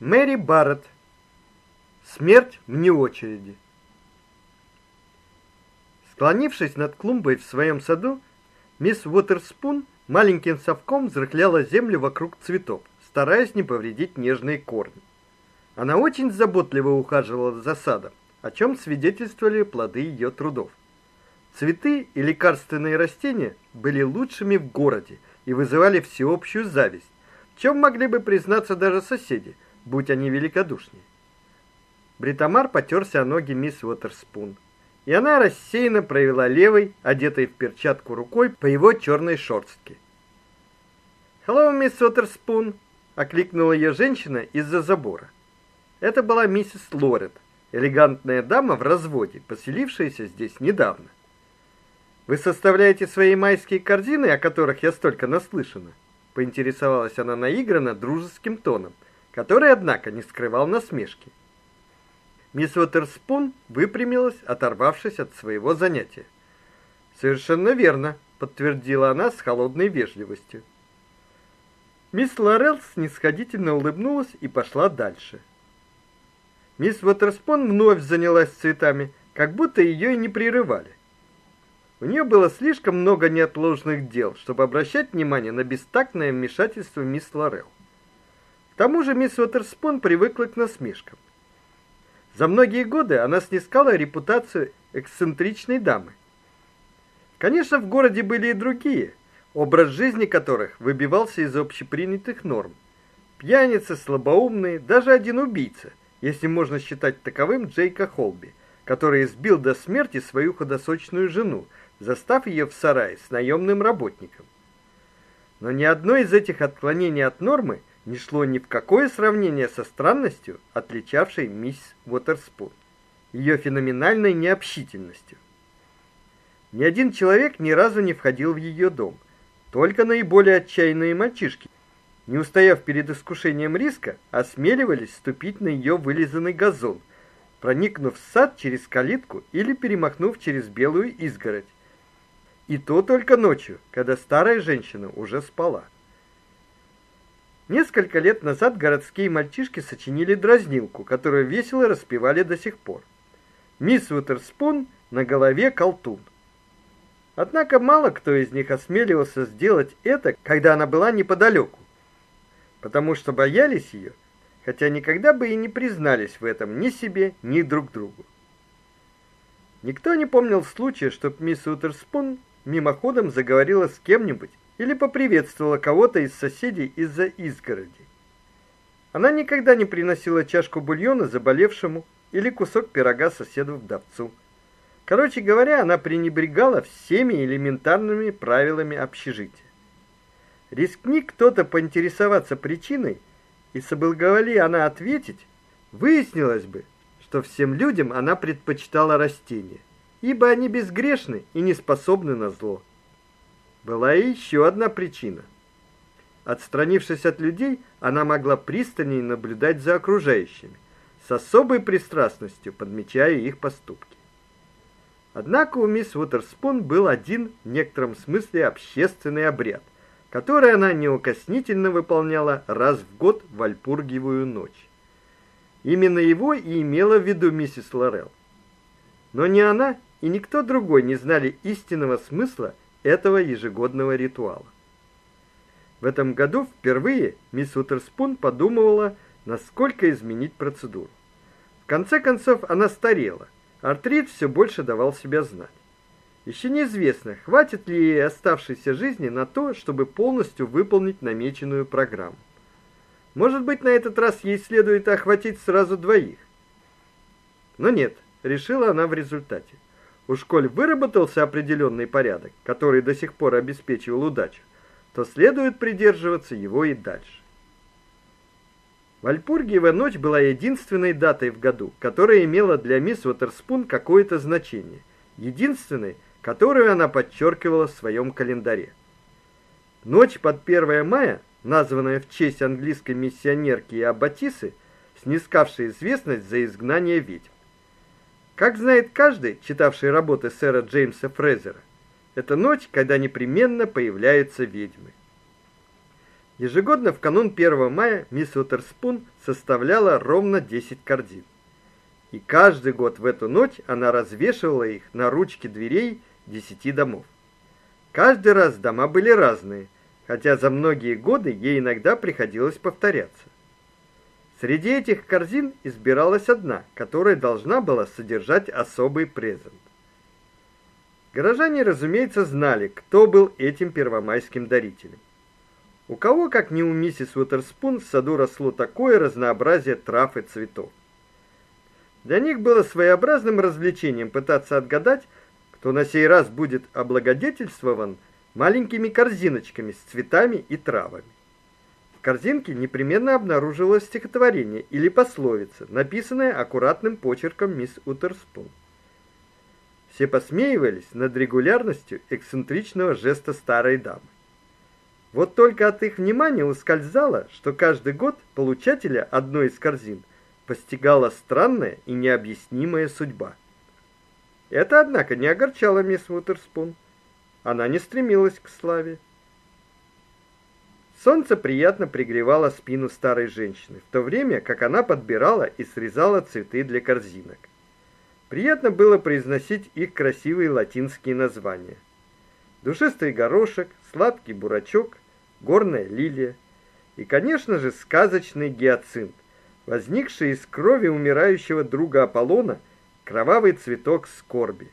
Мэри Барретт. Смерть вне очереди. Склонившись над клумбой в своем саду, мисс Уотерспун маленьким совком взрыхляла землю вокруг цветов, стараясь не повредить нежные корни. Она очень заботливо ухаживала за садом, о чем свидетельствовали плоды ее трудов. Цветы и лекарственные растения были лучшими в городе и вызывали всеобщую зависть, в чем могли бы признаться даже соседи – будь они великодушнее. Бритамар потерся о ноги мисс Уотерспун, и она рассеянно провела левой, одетой в перчатку рукой по его черной шорстке. "Hello, мисс Уотерспун", окликнула ее женщина из-за забора. Это была миссис Лорет, элегантная дама в разводе, поселившаяся здесь недавно. Вы составляете свои майские корзины, о которых я столько наслышана? поинтересовалась она наигранно дружеским тоном который, однако, не скрывал насмешки. Мисс Уотерспун выпрямилась, оторвавшись от своего занятия. Совершенно верно, подтвердила она с холодной вежливостью. Мисс Лорел снисходительно улыбнулась и пошла дальше. Мисс Уотерспун вновь занялась цветами, как будто ее и не прерывали. У нее было слишком много неотложных дел, чтобы обращать внимание на бестактное вмешательство мисс Лорел тому же мисс Уотерспун привыкла к насмешкам. За многие годы она снискала репутацию эксцентричной дамы. Конечно, в городе были и другие, образ жизни которых выбивался из общепринятых норм. Пьяницы, слабоумные, даже один убийца, если можно считать таковым Джейка Холби, который избил до смерти свою худосочную жену, застав ее в сарае с наемным работником. Но ни одно из этих отклонений от нормы не шло ни в какое сравнение со странностью, отличавшей мисс Уотерспун, ее феноменальной необщительностью. Ни один человек ни разу не входил в ее дом, только наиболее отчаянные мальчишки, не устояв перед искушением риска, осмеливались ступить на ее вылизанный газон, проникнув в сад через калитку или перемахнув через белую изгородь. И то только ночью, когда старая женщина уже спала. Несколько лет назад городские мальчишки сочинили дразнилку, которую весело распевали до сих пор. Мисс Утерспун на голове колтун. Однако мало кто из них осмеливался сделать это, когда она была неподалеку, потому что боялись ее, хотя никогда бы и не признались в этом ни себе, ни друг другу. Никто не помнил случая, чтобы мисс Утерспун мимоходом заговорила с кем-нибудь или поприветствовала кого-то из соседей из-за изгороди. Она никогда не приносила чашку бульона заболевшему или кусок пирога соседу-вдовцу. Короче говоря, она пренебрегала всеми элементарными правилами общежития. Рискни кто-то поинтересоваться причиной, и соблаговоли она ответить, выяснилось бы, что всем людям она предпочитала растения, ибо они безгрешны и не способны на зло. Была и еще одна причина. Отстранившись от людей, она могла пристальнее наблюдать за окружающими, с особой пристрастностью подмечая их поступки. Однако у мисс Уотерспун был один в некотором смысле общественный обряд, который она неукоснительно выполняла раз в год в Вальпургиевую ночь. Именно его и имела в виду миссис Лорел. Но ни она и никто другой не знали истинного смысла этого ежегодного ритуала. В этом году впервые мисс Утерспун подумывала, насколько изменить процедуру. В конце концов, она старела. Артрит все больше давал себя знать. Еще неизвестно, хватит ли ей оставшейся жизни на то, чтобы полностью выполнить намеченную программу. Может быть, на этот раз ей следует охватить сразу двоих. Но нет, решила она в результате. У школе выработался определенный порядок, который до сих пор обеспечивал удачу, то следует придерживаться его и дальше. Вальпургиева ночь была единственной датой в году, которая имела для мисс Уотерспун какое-то значение, единственной, которую она подчеркивала в своем календаре. Ночь под 1 мая, названная в честь английской миссионерки Аббатисы, снискавшей известность за изгнание ведьм. Как знает каждый, читавший работы сэра Джеймса Фрезера, это ночь, когда непременно появляются ведьмы. Ежегодно в канун 1 мая мисс Утерспун составляла ровно 10 корзин. И каждый год в эту ночь она развешивала их на ручки дверей 10 домов. Каждый раз дома были разные, хотя за многие годы ей иногда приходилось повторяться. Среди этих корзин избиралась одна, которая должна была содержать особый презент. Горожане, разумеется, знали, кто был этим первомайским дарителем. У кого, как не у миссис Уотерспун, в саду росло такое разнообразие трав и цветов. Для них было своеобразным развлечением пытаться отгадать, кто на сей раз будет облагодетельствован маленькими корзиночками с цветами и травами. В корзинке непременно обнаружилось стихотворение или пословица, написанная аккуратным почерком мисс Утерспун. Все посмеивались над регулярностью эксцентричного жеста старой дамы. Вот только от их внимания ускользало, что каждый год получателя одной из корзин постигала странная и необъяснимая судьба. Это, однако, не огорчало мисс Утерспун. Она не стремилась к славе. Солнце приятно пригревало спину старой женщины, в то время как она подбирала и срезала цветы для корзинок. Приятно было произносить их красивые латинские названия. Душистый горошек, сладкий бурачок, горная лилия и, конечно же, сказочный гиацинт, возникший из крови умирающего друга Аполлона, кровавый цветок скорби.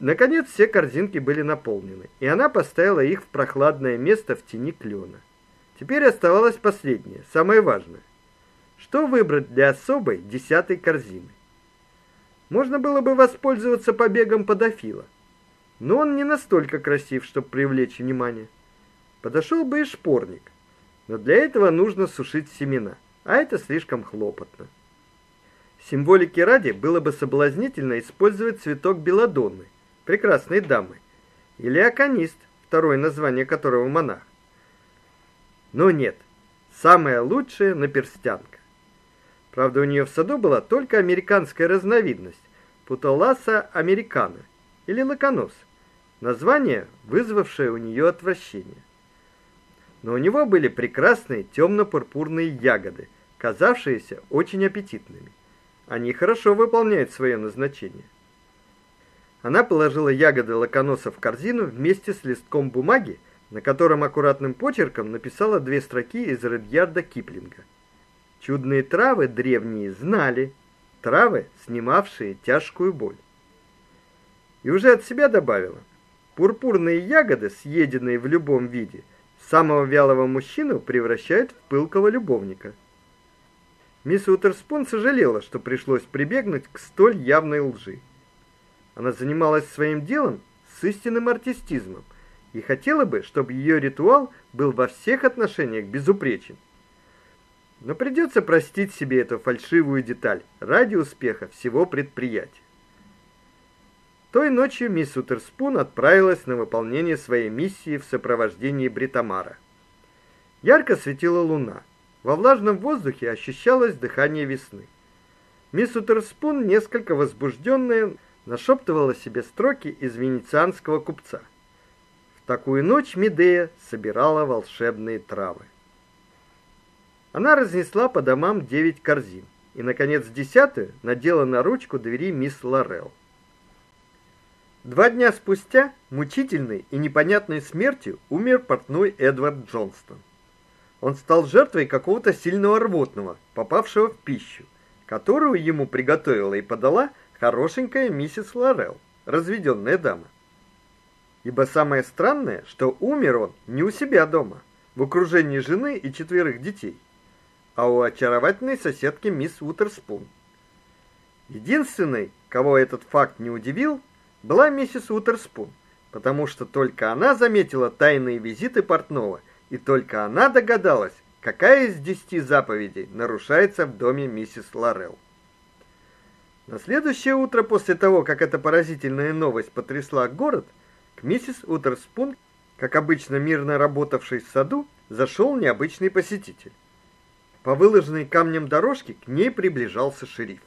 Наконец все корзинки были наполнены, и она поставила их в прохладное место в тени клена. Теперь оставалось последнее, самое важное. Что выбрать для особой десятой корзины? Можно было бы воспользоваться побегом подофила, но он не настолько красив, чтобы привлечь внимание. Подошел бы и шпорник, но для этого нужно сушить семена, а это слишком хлопотно. Символики ради было бы соблазнительно использовать цветок белодонны – прекрасной дамы, или аконист, второе название которого монах. Но нет, самая лучшая наперстянка. Правда, у нее в саду была только американская разновидность Путоласа американа или лаконос, название, вызвавшее у нее отвращение. Но у него были прекрасные темно пурпурные ягоды, казавшиеся очень аппетитными. Они хорошо выполняют свое назначение. Она положила ягоды лаконоса в корзину вместе с листком бумаги, на котором аккуратным почерком написала две строки из Редьярда Киплинга. Чудные травы древние знали, травы, снимавшие тяжкую боль. И уже от себя добавила: пурпурные ягоды, съеденные в любом виде, самого вялого мужчину превращают в пылкого любовника. Мисс Утерспун сожалела, что пришлось прибегнуть к столь явной лжи. Она занималась своим делом с истинным артистизмом и хотела бы, чтобы ее ритуал был во всех отношениях безупречен. Но придется простить себе эту фальшивую деталь ради успеха всего предприятия. Той ночью мисс Утерспун отправилась на выполнение своей миссии в сопровождении Бритамара. Ярко светила луна. Во влажном воздухе ощущалось дыхание весны. Мисс Утерспун, несколько возбужденная, нашептывала себе строки из венецианского купца. В такую ночь Медея собирала волшебные травы. Она разнесла по домам девять корзин и наконец десятую надела на ручку двери мисс Лорел. Два дня спустя мучительной и непонятной смертью умер портной Эдвард Джонстон. Он стал жертвой какого-то сильного рвотного, попавшего в пищу, которую ему приготовила и подала хорошенькая миссис Лорел, разведенная дама. Ибо самое странное, что умер он не у себя дома, в окружении жены и четверых детей, а у очаровательной соседки мисс Утерспун. Единственной, кого этот факт не удивил, была миссис Утерспун, потому что только она заметила тайные визиты портного, и только она догадалась, какая из десяти заповедей нарушается в доме миссис Лорел. На следующее утро после того, как эта поразительная новость потрясла город, к миссис Утерспун, как обычно мирно работавшей в саду, зашел необычный посетитель. По выложенной камнем дорожке к ней приближался шериф.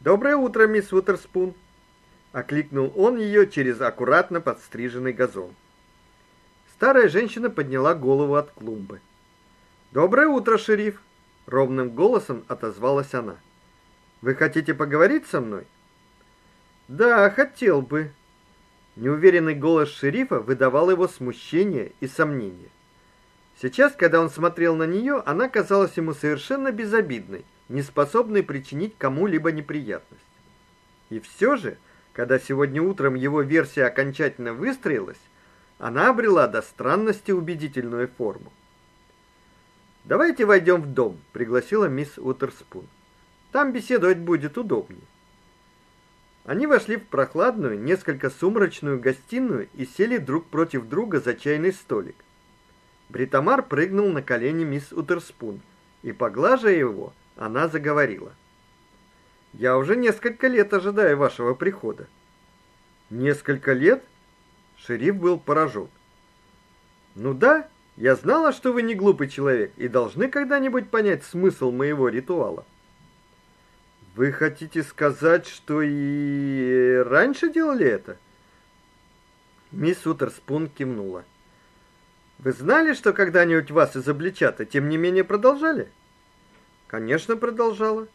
"Доброе утро, мисс Утерспун", окликнул он ее через аккуратно подстриженный газон. Старая женщина подняла голову от клумбы. "Доброе утро, шериф", ровным голосом отозвалась она. "Вы хотите поговорить со мной?" "Да, хотел бы". Неуверенный голос шерифа выдавал его смущение и сомнение. Сейчас, когда он смотрел на нее, она казалась ему совершенно безобидной, не способной причинить кому-либо неприятность. И все же, когда сегодня утром его версия окончательно выстроилась, она обрела до странности убедительную форму. Давайте войдем в дом, пригласила мисс Утерспун. Там беседовать будет удобнее. Они вошли в прохладную, несколько сумрачную гостиную и сели друг против друга за чайный столик. Бритамар прыгнул на колени мисс Утерспун, и поглаживая его, она заговорила: "Я уже несколько лет ожидаю вашего прихода". "Несколько лет?" Шериф был поражен. "Ну да, я знала, что вы не глупый человек и должны когда-нибудь понять смысл моего ритуала". Вы хотите сказать, что и раньше делали это? Мисс Утерспун кивнула. Вы знали, что когда-нибудь вас изобличат, а тем не менее продолжали? Конечно, продолжала.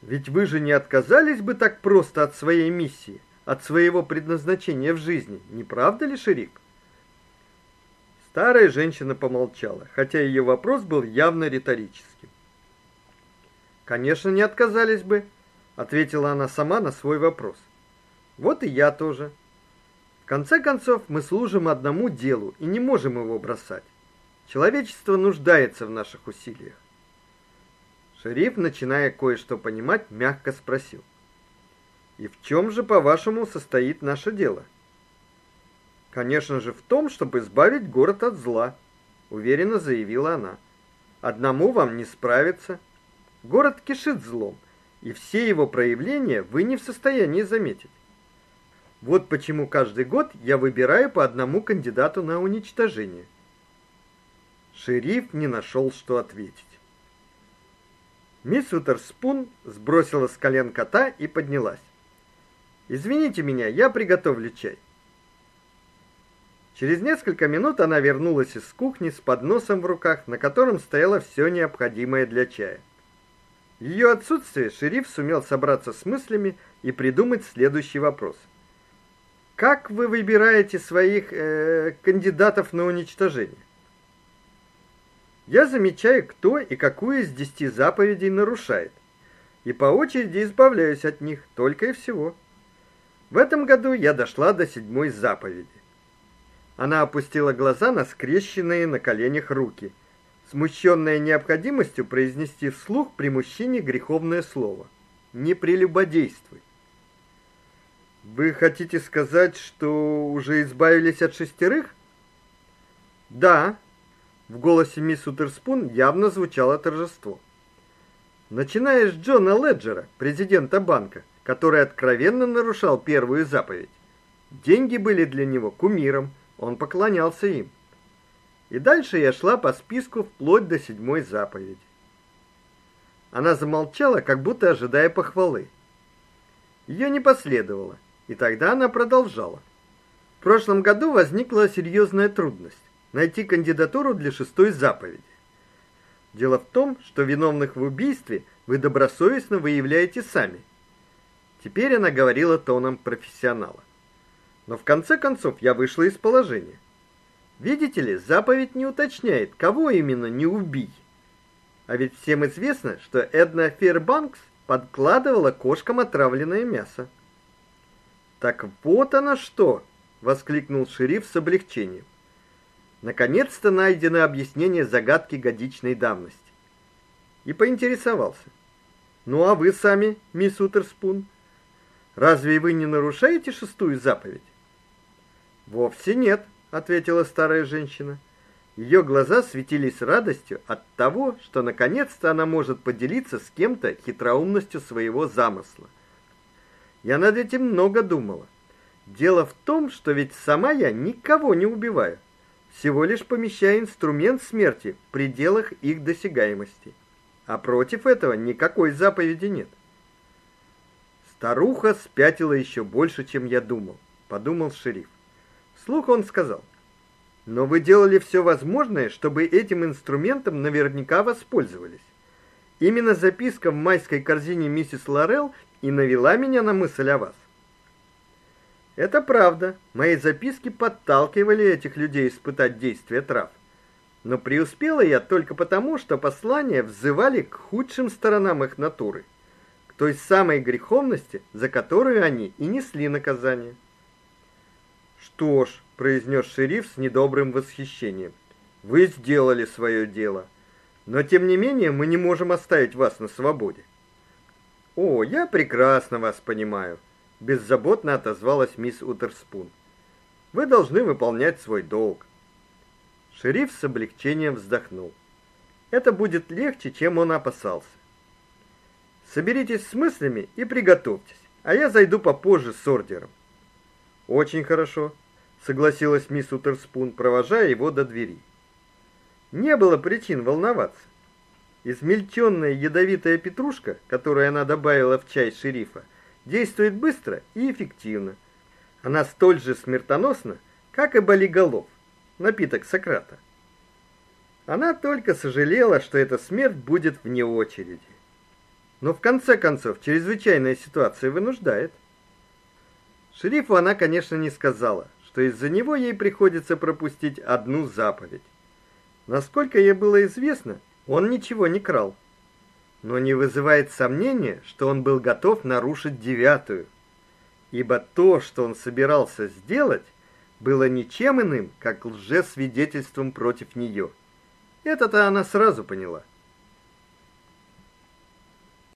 Ведь вы же не отказались бы так просто от своей миссии, от своего предназначения в жизни, не правда ли, шериф? Старая женщина помолчала, хотя ее вопрос был явно риторическим. Конечно, не отказались бы, ответила она сама на свой вопрос. Вот и я тоже. В конце концов, мы служим одному делу и не можем его бросать. Человечество нуждается в наших усилиях. Шериф, начиная кое-что понимать, мягко спросил: "И в чем же, по-вашему, состоит наше дело?" "Конечно же, в том, чтобы избавить город от зла", уверенно заявила она. "Одному вам не справиться. Город кишит злом, и все его проявления вы не в состоянии заметить. Вот почему каждый год я выбираю по одному кандидату на уничтожение. Шериф не нашел, что ответить. Мисс Утерспун сбросила с колен кота и поднялась. Извините меня, я приготовлю чай. Через несколько минут она вернулась из кухни с подносом в руках, на котором стояло все необходимое для чая. Ее отсутствие шериф сумел собраться с мыслями и придумать следующий вопрос. Как вы выбираете своих э, кандидатов на уничтожение? Я замечаю, кто и какую из десяти заповедей нарушает, и по очереди избавляюсь от них, только и всего. В этом году я дошла до седьмой заповеди. Она опустила глаза на скрещенные на коленях руки – смущенная необходимостью произнести вслух при мужчине греховное слово. Не прелюбодействуй. Вы хотите сказать, что уже избавились от шестерых? Да. В голосе мисс Утерспун явно звучало торжество. Начиная с Джона Леджера, президента банка, который откровенно нарушал первую заповедь. Деньги были для него кумиром, он поклонялся им. И дальше я шла по списку вплоть до седьмой заповеди. Она замолчала, как будто ожидая похвалы. Ее не последовало, и тогда она продолжала. В прошлом году возникла серьезная трудность найти кандидатуру для шестой заповеди. Дело в том, что виновных в убийстве вы добросовестно выявляете сами. Теперь она говорила тоном профессионала. Но в конце концов я вышла из положения. Видите ли, заповедь не уточняет, кого именно не убить. А ведь всем известно, что Эдна Фербанкс подкладывала кошкам отравленное мясо. Так вот оно что, воскликнул шериф с облегчением. Наконец-то найдено объяснение загадки годичной давности. И поинтересовался: "Ну а вы сами, мисс Утерспун, разве вы не нарушаете шестую заповедь?" "Вовсе нет", ответила старая женщина. Ее глаза светились радостью от того, что наконец-то она может поделиться с кем-то хитроумностью своего замысла. Я над этим много думала. Дело в том, что ведь сама я никого не убиваю, всего лишь помещаю инструмент смерти в пределах их досягаемости. А против этого никакой заповеди нет. Старуха спятила еще больше, чем я думал, подумал шериф. Вслух он сказал: Но вы делали все возможное, чтобы этим инструментом наверняка воспользовались. Именно записка в майской корзине миссис Лорел и навела меня на мысль о вас. Это правда. Мои записки подталкивали этих людей испытать действие трав. Но преуспела я только потому, что послания взывали к худшим сторонам их натуры, к той самой греховности, за которую они и несли наказание. Что ж, произнес шериф с недобрым восхищением. Вы сделали свое дело. Но тем не менее, мы не можем оставить вас на свободе. О, я прекрасно вас понимаю, беззаботно отозвалась мисс Утерспун. Вы должны выполнять свой долг. Шериф с облегчением вздохнул. Это будет легче, чем он опасался. Соберитесь с мыслями и приготовьтесь, а я зайду попозже с ордером. Очень хорошо, согласилась мисс Утерспун, провожая его до двери. Не было причин волноваться. Измельченная ядовитая петрушка, которую она добавила в чай шерифа, действует быстро и эффективно. Она столь же смертоносна, как и болиголов, напиток Сократа. Она только сожалела, что эта смерть будет вне очереди. Но в конце концов, чрезвычайная ситуация вынуждает. Шерифу она, конечно, не сказала, что из-за него ей приходится пропустить одну заповедь. Насколько ей было известно, он ничего не крал. Но не вызывает сомнения, что он был готов нарушить девятую. Ибо то, что он собирался сделать, было ничем иным, как лжесвидетельством против нее. Это-то она сразу поняла.